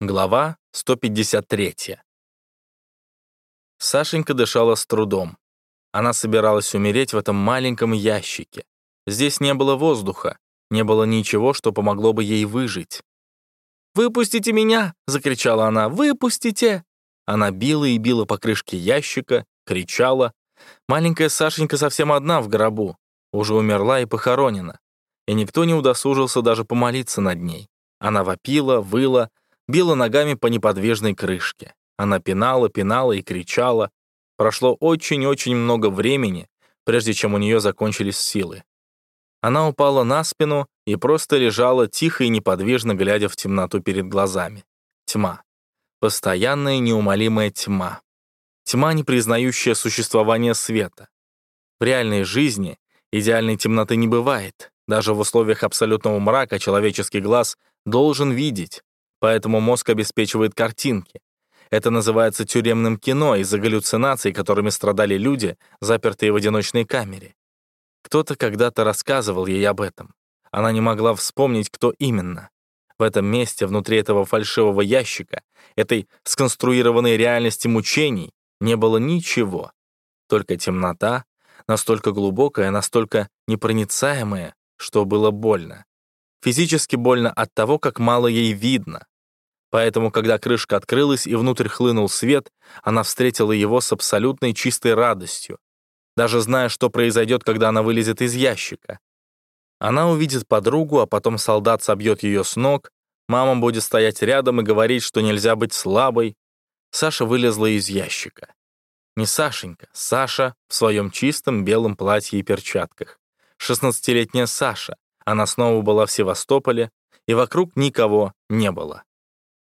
Глава 153. Сашенька дышала с трудом. Она собиралась умереть в этом маленьком ящике. Здесь не было воздуха, не было ничего, что помогло бы ей выжить. «Выпустите меня!» — закричала она. «Выпустите!» Она била и била по крышке ящика, кричала. Маленькая Сашенька совсем одна в гробу, уже умерла и похоронена. И никто не удосужился даже помолиться над ней. Она вопила, выла, била ногами по неподвижной крышке. Она пинала, пинала и кричала. Прошло очень-очень много времени, прежде чем у нее закончились силы. Она упала на спину и просто лежала тихо и неподвижно, глядя в темноту перед глазами. Тьма. Постоянная неумолимая тьма. Тьма, не признающая существование света. В реальной жизни идеальной темноты не бывает. Даже в условиях абсолютного мрака человеческий глаз должен видеть, поэтому мозг обеспечивает картинки. Это называется тюремным кино из-за галлюцинаций, которыми страдали люди, запертые в одиночной камере. Кто-то когда-то рассказывал ей об этом. Она не могла вспомнить, кто именно. В этом месте, внутри этого фальшивого ящика, этой сконструированной реальности мучений, не было ничего. Только темнота, настолько глубокая, настолько непроницаемая, что было больно. Физически больно от того, как мало ей видно. Поэтому, когда крышка открылась и внутрь хлынул свет, она встретила его с абсолютной чистой радостью, даже зная, что произойдет, когда она вылезет из ящика. Она увидит подругу, а потом солдат собьет ее с ног, мама будет стоять рядом и говорить, что нельзя быть слабой. Саша вылезла из ящика. Не Сашенька, Саша в своем чистом белом платье и перчатках. Шестнадцатилетняя Саша, она снова была в Севастополе, и вокруг никого не было.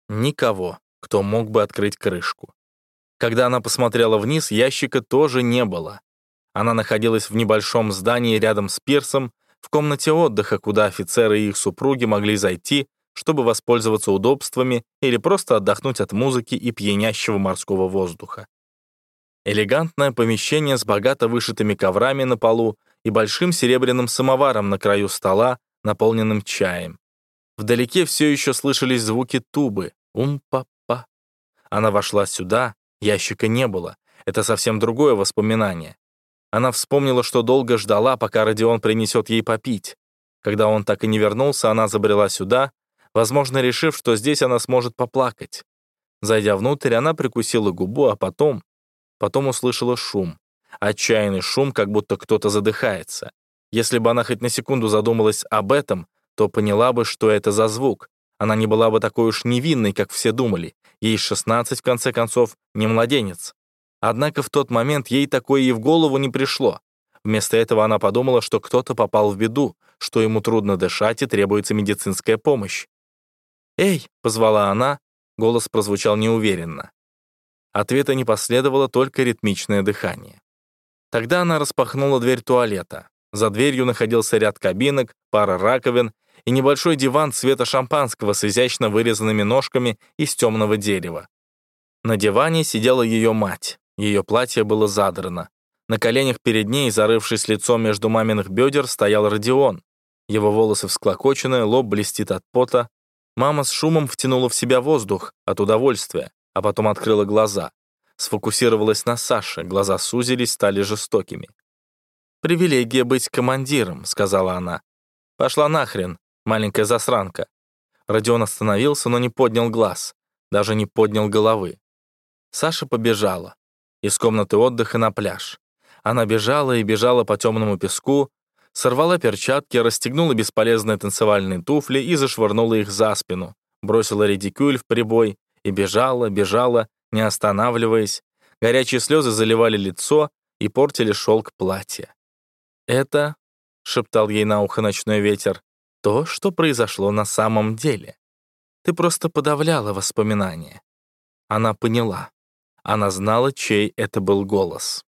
Никого, кто мог бы открыть крышку. Когда она посмотрела вниз, ящика тоже не было. Она находилась в небольшом здании рядом с пирсом, в комнате отдыха, куда офицеры и их супруги могли зайти, чтобы воспользоваться удобствами или просто отдохнуть от музыки и пьянящего морского воздуха. Элегантное помещение с богато вышитыми коврами на полу и большим серебряным самоваром на краю стола, наполненным чаем. Вдалеке все еще слышались звуки тубы. Ум-па-па. Она вошла сюда, ящика не было. Это совсем другое воспоминание. Она вспомнила, что долго ждала, пока Родион принесет ей попить. Когда он так и не вернулся, она забрела сюда, возможно, решив, что здесь она сможет поплакать. Зайдя внутрь, она прикусила губу, а потом... Потом услышала шум. Отчаянный шум, как будто кто-то задыхается. Если бы она хоть на секунду задумалась об этом, то поняла бы, что это за звук. Она не была бы такой уж невинной, как все думали. Ей 16, в конце концов, не младенец. Однако в тот момент ей такое и в голову не пришло. Вместо этого она подумала, что кто-то попал в беду, что ему трудно дышать и требуется медицинская помощь. «Эй!» — позвала она, голос прозвучал неуверенно. Ответа не последовало, только ритмичное дыхание. Тогда она распахнула дверь туалета. За дверью находился ряд кабинок, пара раковин и небольшой диван цвета шампанского с изящно вырезанными ножками из темного дерева. На диване сидела ее мать. Ее платье было задрано. На коленях перед ней, зарывшись лицом между маминых бедер, стоял Родион. Его волосы всклокочены, лоб блестит от пота. Мама с шумом втянула в себя воздух от удовольствия, а потом открыла глаза сфокусировалась на Саше, глаза сузились, стали жестокими. «Привилегия быть командиром», — сказала она. «Пошла нахрен, маленькая засранка». Родион остановился, но не поднял глаз, даже не поднял головы. Саша побежала. Из комнаты отдыха на пляж. Она бежала и бежала по темному песку, сорвала перчатки, расстегнула бесполезные танцевальные туфли и зашвырнула их за спину, бросила редикюль в прибой и бежала, бежала, не останавливаясь. Горячие слезы заливали лицо и портили шелк платья. «Это», — шептал ей на ухо ночной ветер, — «то, что произошло на самом деле. Ты просто подавляла воспоминания». Она поняла. Она знала, чей это был голос.